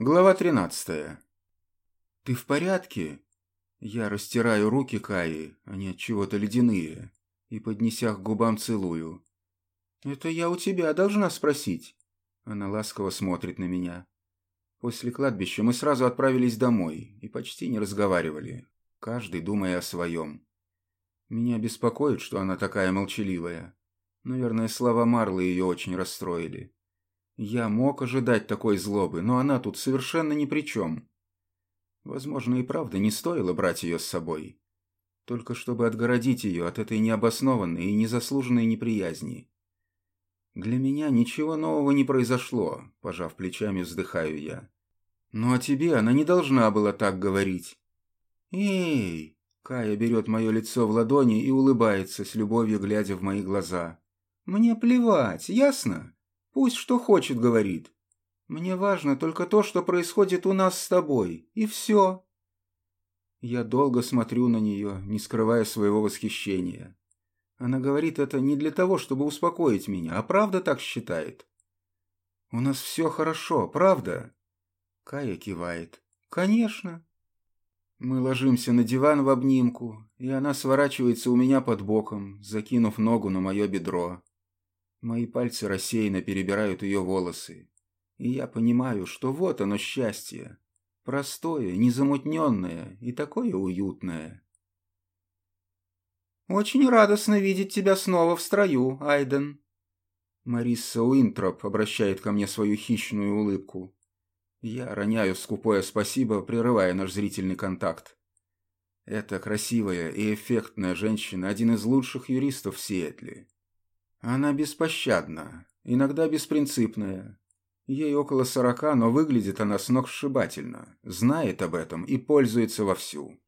Глава 13. «Ты в порядке?» Я растираю руки Каи, они от чего-то ледяные, и, поднеся к губам, целую. «Это я у тебя должна спросить». Она ласково смотрит на меня. После кладбища мы сразу отправились домой и почти не разговаривали, каждый думая о своем. Меня беспокоит, что она такая молчаливая. Наверное, слова Марлы ее очень расстроили. Я мог ожидать такой злобы, но она тут совершенно ни при чем. Возможно, и правда не стоило брать ее с собой. Только чтобы отгородить ее от этой необоснованной и незаслуженной неприязни. Для меня ничего нового не произошло, пожав плечами, вздыхаю я. Ну а тебе она не должна была так говорить. Эй! Кая берет мое лицо в ладони и улыбается, с любовью глядя в мои глаза. Мне плевать, ясно? Пусть что хочет говорит. Мне важно только то, что происходит у нас с тобой, и все. Я долго смотрю на нее, не скрывая своего восхищения. Она говорит это не для того, чтобы успокоить меня, а правда так считает. «У нас все хорошо, правда?» Кая кивает. «Конечно». Мы ложимся на диван в обнимку, и она сворачивается у меня под боком, закинув ногу на мое бедро. Мои пальцы рассеянно перебирают ее волосы. И я понимаю, что вот оно счастье. Простое, незамутненное и такое уютное. «Очень радостно видеть тебя снова в строю, Айден». Мариса Уинтроп обращает ко мне свою хищную улыбку. Я роняю скупое спасибо, прерывая наш зрительный контакт. Эта красивая и эффектная женщина – один из лучших юристов в Сиэтле. Она беспощадна, иногда беспринципная. Ей около сорока, но выглядит она сногсшибательно, знает об этом и пользуется вовсю.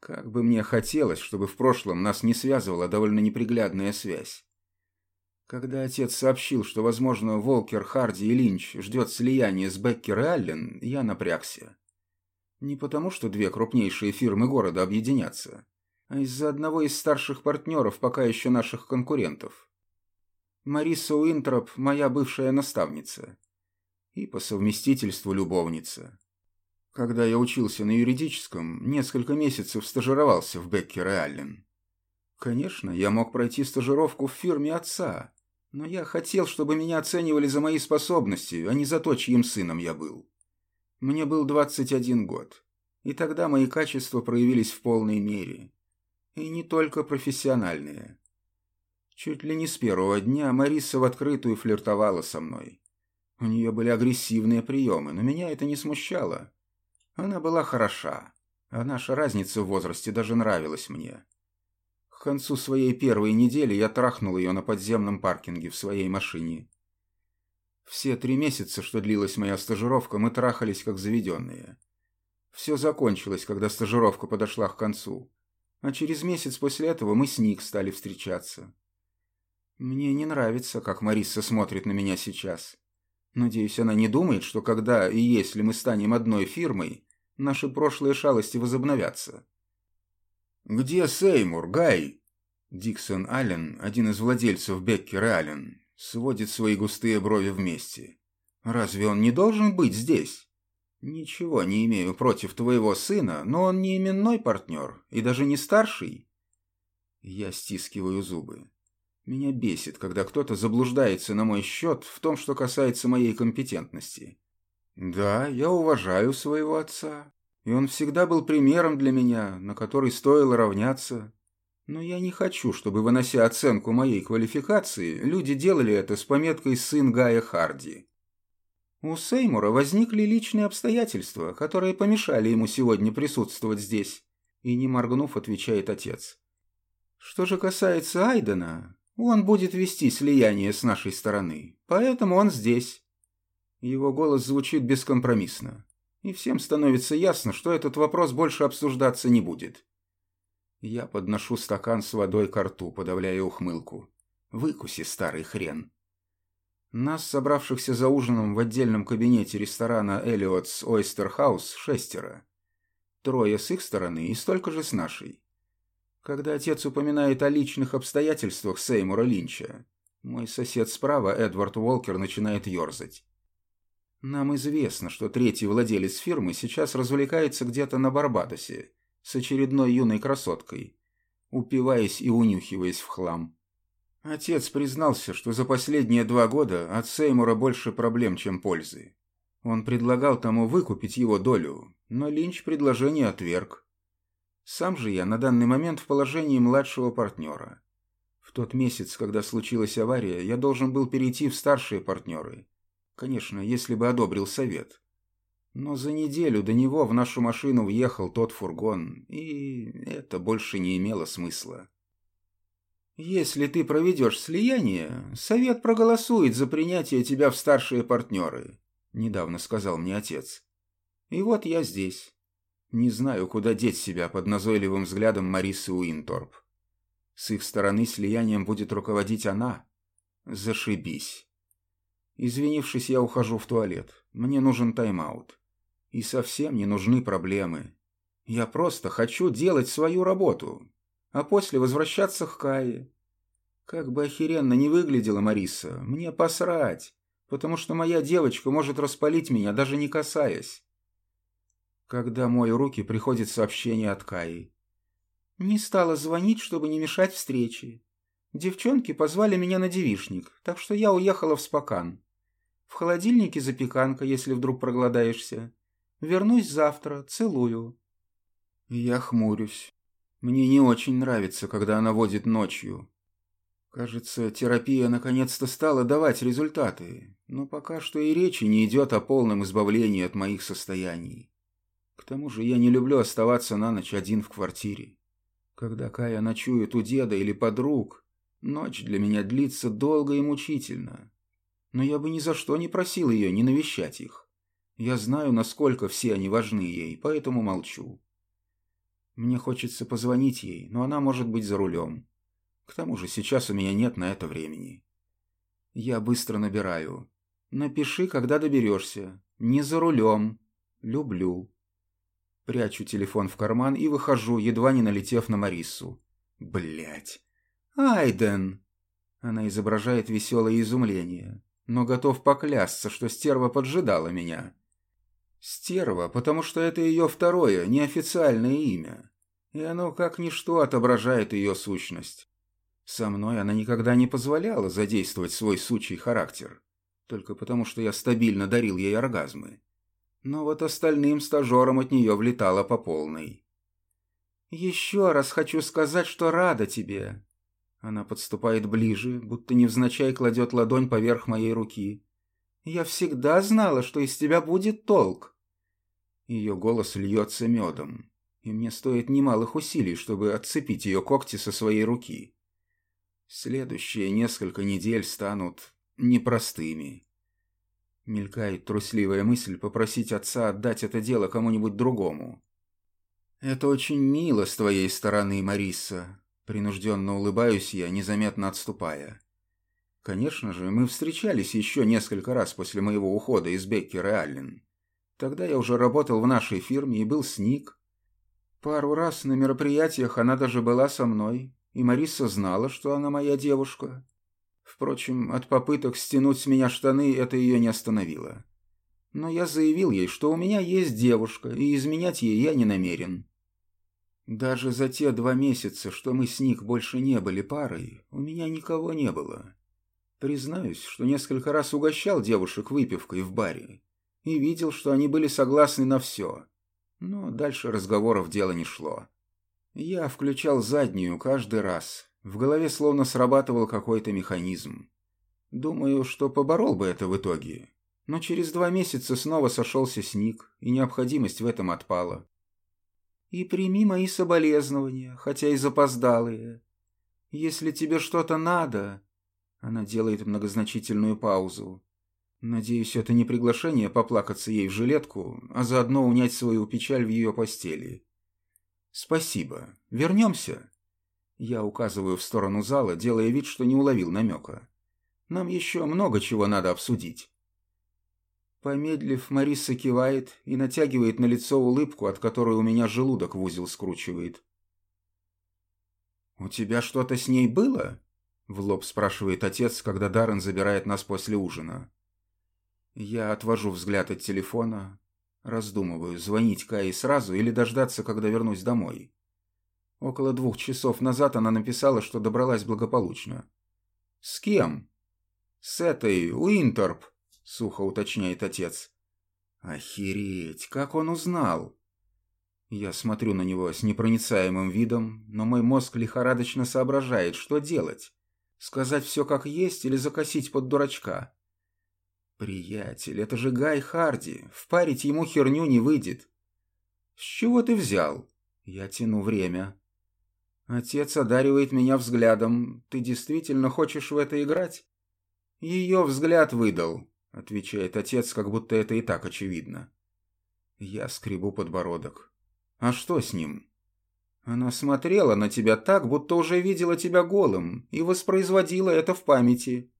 Как бы мне хотелось, чтобы в прошлом нас не связывала довольно неприглядная связь. Когда отец сообщил, что, возможно, Волкер, Харди и Линч ждет слияния с Беккер и Аллен, я напрягся. Не потому, что две крупнейшие фирмы города объединятся, а из-за одного из старших партнеров пока еще наших конкурентов. Мариса Уинтроп – моя бывшая наставница. И по совместительству любовница. Когда я учился на юридическом, несколько месяцев стажировался в Беккер и Аллен. Конечно, я мог пройти стажировку в фирме отца, но я хотел, чтобы меня оценивали за мои способности, а не за то, чьим сыном я был. Мне был 21 год, и тогда мои качества проявились в полной мере. И не только профессиональные. Чуть ли не с первого дня Мариса в открытую флиртовала со мной. У нее были агрессивные приемы, но меня это не смущало. Она была хороша, а наша разница в возрасте даже нравилась мне. К концу своей первой недели я трахнул ее на подземном паркинге в своей машине. Все три месяца, что длилась моя стажировка, мы трахались как заведенные. Все закончилось, когда стажировка подошла к концу. А через месяц после этого мы с Ник стали встречаться. Мне не нравится, как Мариса смотрит на меня сейчас. Надеюсь, она не думает, что когда и если мы станем одной фирмой, наши прошлые шалости возобновятся. «Где Сеймур, Гай?» Диксон Аллен, один из владельцев Беккер Аллен, сводит свои густые брови вместе. «Разве он не должен быть здесь?» «Ничего не имею против твоего сына, но он не именной партнер и даже не старший». Я стискиваю зубы. Меня бесит, когда кто-то заблуждается на мой счет в том, что касается моей компетентности. Да, я уважаю своего отца, и он всегда был примером для меня, на который стоило равняться. Но я не хочу, чтобы, вынося оценку моей квалификации, люди делали это с пометкой «сын Гая Харди». У Сеймура возникли личные обстоятельства, которые помешали ему сегодня присутствовать здесь, и, не моргнув, отвечает отец. Что же касается Айдена, он будет вести слияние с нашей стороны, поэтому он здесь. Его голос звучит бескомпромиссно, и всем становится ясно, что этот вопрос больше обсуждаться не будет. Я подношу стакан с водой к рту, подавляя ухмылку. Выкуси, старый хрен. Нас, собравшихся за ужином в отдельном кабинете ресторана «Эллиотс Ойстер Хаус», шестеро. Трое с их стороны и столько же с нашей. Когда отец упоминает о личных обстоятельствах Сеймура Линча, мой сосед справа, Эдвард Уолкер, начинает ерзать. Нам известно, что третий владелец фирмы сейчас развлекается где-то на Барбадосе с очередной юной красоткой, упиваясь и унюхиваясь в хлам. Отец признался, что за последние два года от Сеймура больше проблем, чем пользы. Он предлагал тому выкупить его долю, но Линч предложение отверг. Сам же я на данный момент в положении младшего партнера. В тот месяц, когда случилась авария, я должен был перейти в старшие партнеры. Конечно, если бы одобрил совет. Но за неделю до него в нашу машину въехал тот фургон, и это больше не имело смысла. Если ты проведешь слияние, совет проголосует за принятие тебя в старшие партнеры, недавно сказал мне отец. И вот я здесь. Не знаю, куда деть себя под назойливым взглядом Марисы Уинторп. С их стороны слиянием будет руководить она. Зашибись. Извинившись, я ухожу в туалет. Мне нужен тайм-аут. И совсем не нужны проблемы. Я просто хочу делать свою работу, а после возвращаться к Кае. Как бы охеренно не выглядела Мариса, мне посрать, потому что моя девочка может распалить меня, даже не касаясь. Когда мою руки приходит сообщение от Каи. Не стала звонить, чтобы не мешать встрече. Девчонки позвали меня на девишник, так что я уехала в Спокан. В холодильнике запеканка, если вдруг проголодаешься. Вернусь завтра, целую. Я хмурюсь. Мне не очень нравится, когда она водит ночью. Кажется, терапия наконец-то стала давать результаты, но пока что и речи не идет о полном избавлении от моих состояний. К тому же я не люблю оставаться на ночь один в квартире. Когда Кая ночует у деда или подруг, ночь для меня длится долго и мучительно. Но я бы ни за что не просил ее не навещать их. Я знаю, насколько все они важны ей, поэтому молчу. Мне хочется позвонить ей, но она может быть за рулем. К тому же сейчас у меня нет на это времени. Я быстро набираю. Напиши, когда доберешься. Не за рулем. Люблю. Прячу телефон в карман и выхожу, едва не налетев на Мариссу. Блять. Айден. Она изображает веселое изумление, но готов поклясться, что стерва поджидала меня. Стерва, потому что это ее второе, неофициальное имя. И оно как ничто отображает ее сущность. Со мной она никогда не позволяла задействовать свой сучий характер, только потому что я стабильно дарил ей оргазмы. Но вот остальным стажерам от нее влетало по полной. «Еще раз хочу сказать, что рада тебе». Она подступает ближе, будто невзначай кладет ладонь поверх моей руки. «Я всегда знала, что из тебя будет толк». Ее голос льется медом, и мне стоит немалых усилий, чтобы отцепить ее когти со своей руки. Следующие несколько недель станут непростыми. Мелькает трусливая мысль попросить отца отдать это дело кому-нибудь другому. «Это очень мило с твоей стороны, Мариса», — принужденно улыбаюсь я, незаметно отступая. Конечно же, мы встречались еще несколько раз после моего ухода из Беккера и Аллен. Тогда я уже работал в нашей фирме и был с Ник. Пару раз на мероприятиях она даже была со мной, и Мариса знала, что она моя девушка. Впрочем, от попыток стянуть с меня штаны это ее не остановило. Но я заявил ей, что у меня есть девушка, и изменять ей я не намерен. Даже за те два месяца, что мы с Ник больше не были парой, у меня никого не было. Признаюсь, что несколько раз угощал девушек выпивкой в баре, и видел, что они были согласны на все. Но дальше разговоров дело не шло. Я включал заднюю каждый раз. В голове словно срабатывал какой-то механизм. Думаю, что поборол бы это в итоге. Но через два месяца снова сошелся с Ник, и необходимость в этом отпала. И прими мои соболезнования, хотя и запоздалые. Если тебе что-то надо... Она делает многозначительную паузу. Надеюсь, это не приглашение поплакаться ей в жилетку, а заодно унять свою печаль в ее постели. Спасибо. Вернемся? Я указываю в сторону зала, делая вид, что не уловил намека. Нам еще много чего надо обсудить. Помедлив, Мариса кивает и натягивает на лицо улыбку, от которой у меня желудок в узел скручивает. «У тебя что-то с ней было?» — в лоб спрашивает отец, когда Даррен забирает нас после ужина. Я отвожу взгляд от телефона, раздумываю, звонить Кае сразу или дождаться, когда вернусь домой. Около двух часов назад она написала, что добралась благополучно. «С кем?» «С этой, Уинтерп», — сухо уточняет отец. «Охереть, как он узнал?» Я смотрю на него с непроницаемым видом, но мой мозг лихорадочно соображает, что делать. Сказать все как есть или закосить под дурачка. Приятель, это же Гай Харди. Впарить ему херню не выйдет. С чего ты взял? Я тяну время. Отец одаривает меня взглядом. Ты действительно хочешь в это играть? Ее взгляд выдал, отвечает отец, как будто это и так очевидно. Я скребу подбородок. А что с ним? Она смотрела на тебя так, будто уже видела тебя голым, и воспроизводила это в памяти.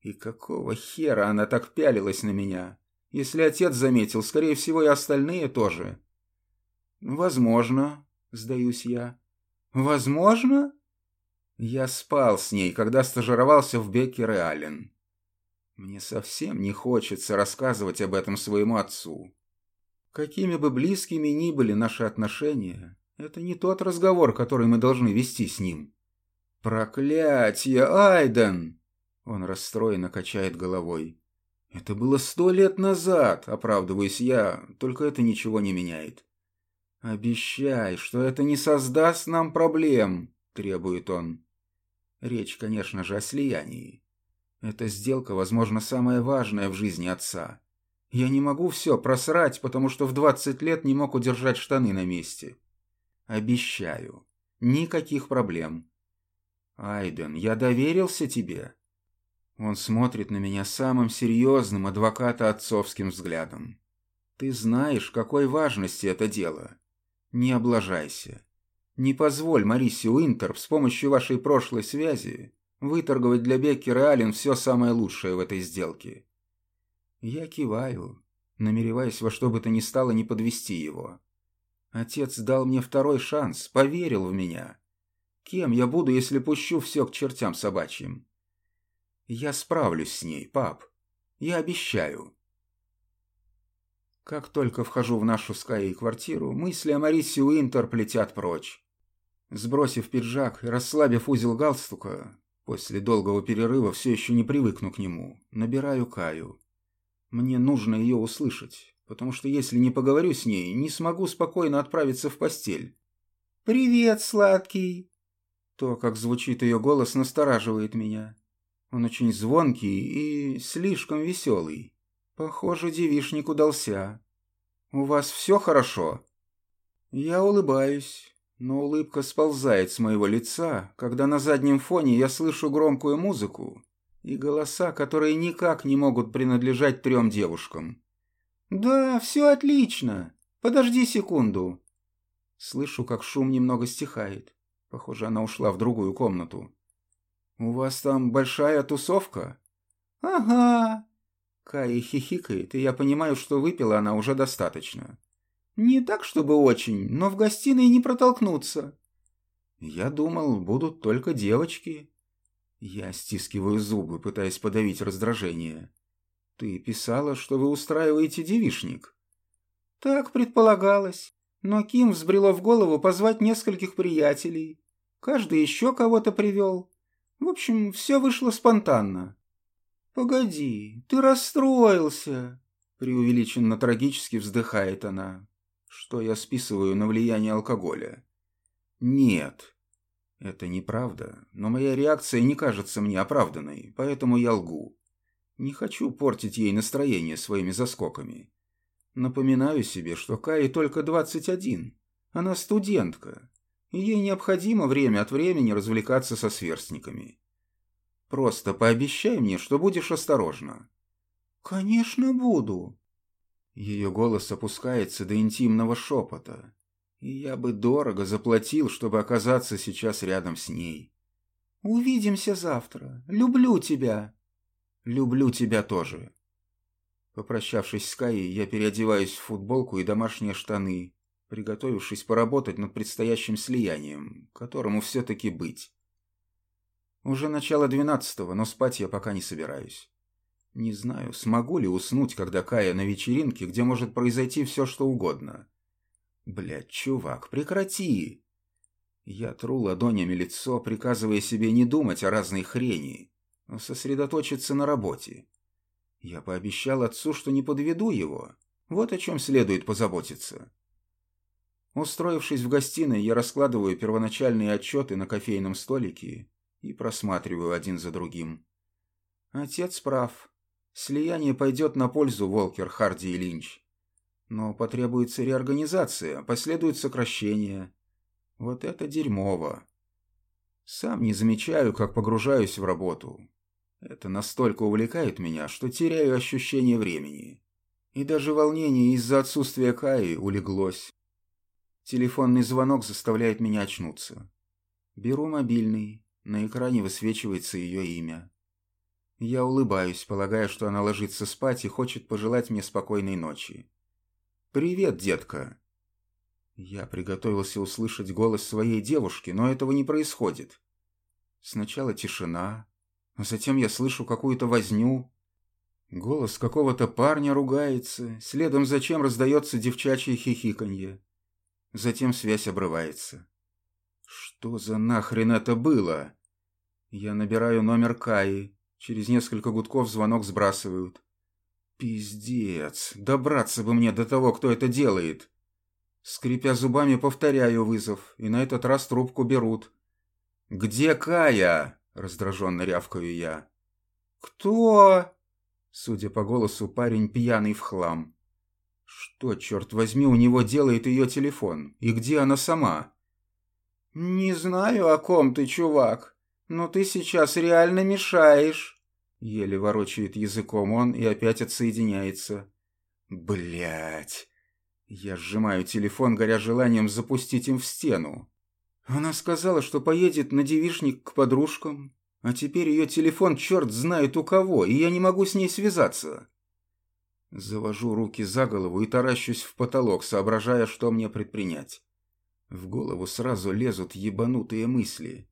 И какого хера она так пялилась на меня? Если отец заметил, скорее всего, и остальные тоже. Возможно, сдаюсь я. Возможно? Я спал с ней, когда стажировался в Беккер и Аллен. Мне совсем не хочется рассказывать об этом своему отцу. Какими бы близкими ни были наши отношения, это не тот разговор, который мы должны вести с ним. «Проклятие, Айден!» Он расстроенно качает головой. «Это было сто лет назад», — оправдываюсь я, только это ничего не меняет. «Обещай, что это не создаст нам проблем», — требует он. Речь, конечно же, о слиянии. Эта сделка, возможно, самая важная в жизни отца. Я не могу все просрать, потому что в двадцать лет не мог удержать штаны на месте. Обещаю. Никаких проблем. Айден, я доверился тебе. Он смотрит на меня самым серьезным адвоката-отцовским взглядом. Ты знаешь, какой важности это дело. Не облажайся. Не позволь Марисе Уинтер с помощью вашей прошлой связи выторговать для Беккера Аллен все самое лучшее в этой сделке. Я киваю, намереваясь во что бы то ни стало не подвести его. Отец дал мне второй шанс, поверил в меня. Кем я буду, если пущу все к чертям собачьим? Я справлюсь с ней, пап. Я обещаю. Как только вхожу в нашу Скай квартиру, мысли о Марисе Уинтер плетят прочь. Сбросив пиджак и расслабив узел галстука, после долгого перерыва все еще не привыкну к нему, набираю Каю. Мне нужно ее услышать, потому что если не поговорю с ней, не смогу спокойно отправиться в постель. «Привет, сладкий!» То, как звучит ее голос, настораживает меня. Он очень звонкий и слишком веселый. Похоже, девишник удался. «У вас все хорошо?» Я улыбаюсь, но улыбка сползает с моего лица, когда на заднем фоне я слышу громкую музыку и голоса, которые никак не могут принадлежать трем девушкам. «Да, все отлично. Подожди секунду». Слышу, как шум немного стихает. Похоже, она ушла в другую комнату. «У вас там большая тусовка?» «Ага». Кай хихикает, и я понимаю, что выпила она уже достаточно. «Не так, чтобы очень, но в гостиной не протолкнуться». «Я думал, будут только девочки». Я стискиваю зубы, пытаясь подавить раздражение. «Ты писала, что вы устраиваете девишник?» «Так предполагалось. Но Ким взбрело в голову позвать нескольких приятелей. Каждый еще кого-то привел. В общем, все вышло спонтанно. «Погоди, ты расстроился!» Преувеличенно трагически вздыхает она. Что я списываю на влияние алкоголя? Нет, это неправда, но моя реакция не кажется мне оправданной, поэтому я лгу. Не хочу портить ей настроение своими заскоками. Напоминаю себе, что Кае только 21. Она студентка, и ей необходимо время от времени развлекаться со сверстниками. Просто пообещай мне, что будешь осторожна». «Конечно буду». Ее голос опускается до интимного шепота, и я бы дорого заплатил, чтобы оказаться сейчас рядом с ней. «Увидимся завтра. Люблю тебя». «Люблю тебя тоже». Попрощавшись с Каей, я переодеваюсь в футболку и домашние штаны, приготовившись поработать над предстоящим слиянием, которому все-таки быть. Уже начало двенадцатого, но спать я пока не собираюсь. Не знаю, смогу ли уснуть, когда Кая на вечеринке, где может произойти все, что угодно. Блядь, чувак, прекрати! Я тру ладонями лицо, приказывая себе не думать о разной хрени, а сосредоточиться на работе. Я пообещал отцу, что не подведу его. Вот о чем следует позаботиться. Устроившись в гостиной, я раскладываю первоначальные отчеты на кофейном столике и просматриваю один за другим. Отец прав. Слияние пойдет на пользу Волкер, Харди и Линч. Но потребуется реорганизация, последует сокращение. Вот это дерьмово. Сам не замечаю, как погружаюсь в работу. Это настолько увлекает меня, что теряю ощущение времени. И даже волнение из-за отсутствия Каи улеглось. Телефонный звонок заставляет меня очнуться. Беру мобильный, на экране высвечивается ее имя. Я улыбаюсь, полагая, что она ложится спать и хочет пожелать мне спокойной ночи. «Привет, детка!» Я приготовился услышать голос своей девушки, но этого не происходит. Сначала тишина, а затем я слышу какую-то возню. Голос какого-то парня ругается, следом за чем раздается девчачье хихиканье. Затем связь обрывается. Что за нахрен это было? Я набираю номер Каи. Через несколько гудков звонок сбрасывают. Пиздец, добраться бы мне до того, кто это делает. Скрипя зубами, повторяю вызов, и на этот раз трубку берут. «Где Кая?» – раздраженно рявкаю я. «Кто?» Судя по голосу, парень пьяный в хлам. Что, черт возьми, у него делает ее телефон? И где она сама? «Не знаю, о ком ты, чувак. «Но ты сейчас реально мешаешь!» Еле ворочает языком он и опять отсоединяется. Блять! Я сжимаю телефон, горя желанием запустить им в стену. Она сказала, что поедет на девишник к подружкам, а теперь ее телефон черт знает у кого, и я не могу с ней связаться. Завожу руки за голову и таращусь в потолок, соображая, что мне предпринять. В голову сразу лезут ебанутые мысли.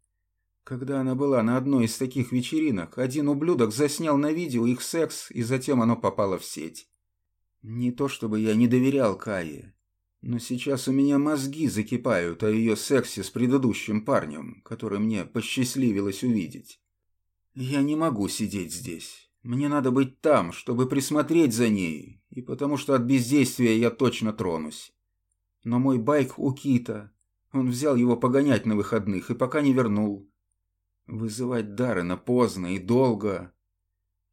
Когда она была на одной из таких вечеринок, один ублюдок заснял на видео их секс, и затем оно попало в сеть. Не то чтобы я не доверял Кае, но сейчас у меня мозги закипают о ее сексе с предыдущим парнем, который мне посчастливилось увидеть. Я не могу сидеть здесь. Мне надо быть там, чтобы присмотреть за ней, и потому что от бездействия я точно тронусь. Но мой байк у Кита. Он взял его погонять на выходных и пока не вернул. Вызывать Даррена поздно и долго.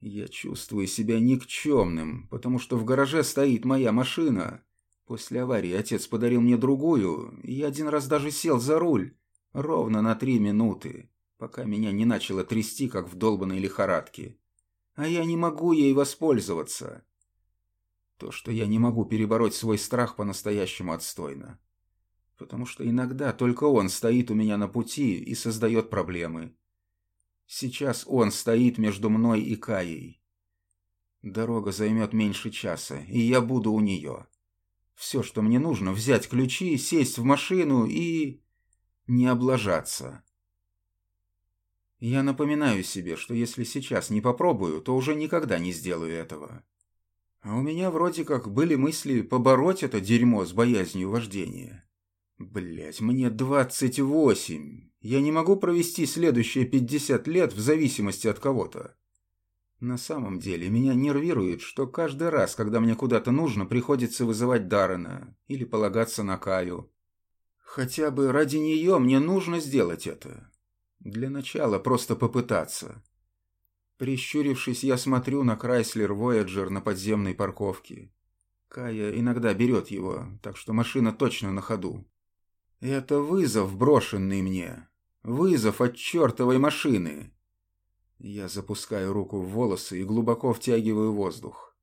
Я чувствую себя никчемным, потому что в гараже стоит моя машина. После аварии отец подарил мне другую, и я один раз даже сел за руль. Ровно на три минуты, пока меня не начало трясти, как в долбанной лихорадке. А я не могу ей воспользоваться. То, что я не могу перебороть свой страх по-настоящему отстойно. Потому что иногда только он стоит у меня на пути и создает проблемы. Сейчас он стоит между мной и Каей. Дорога займет меньше часа, и я буду у нее. Все, что мне нужно, взять ключи, сесть в машину и... не облажаться. Я напоминаю себе, что если сейчас не попробую, то уже никогда не сделаю этого. А у меня вроде как были мысли побороть это дерьмо с боязнью вождения. Блять, мне двадцать восемь. Я не могу провести следующие 50 лет в зависимости от кого-то. На самом деле, меня нервирует, что каждый раз, когда мне куда-то нужно, приходится вызывать Даррена или полагаться на Каю. Хотя бы ради нее мне нужно сделать это. Для начала просто попытаться. Прищурившись, я смотрю на Крайслер Voyager на подземной парковке. Кая иногда берет его, так что машина точно на ходу. Это вызов, брошенный мне. Вызов от чертовой машины. Я запускаю руку в волосы и глубоко втягиваю воздух.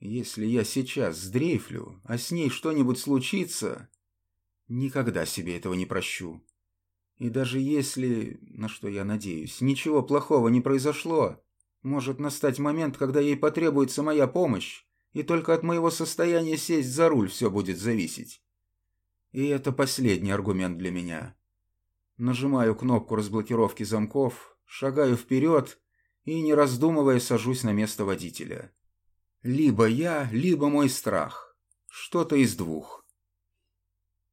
Если я сейчас сдрейфлю, а с ней что-нибудь случится, никогда себе этого не прощу. И даже если, на что я надеюсь, ничего плохого не произошло, может настать момент, когда ей потребуется моя помощь, и только от моего состояния сесть за руль все будет зависеть. И это последний аргумент для меня. Нажимаю кнопку разблокировки замков, шагаю вперед и, не раздумывая, сажусь на место водителя. Либо я, либо мой страх. Что-то из двух.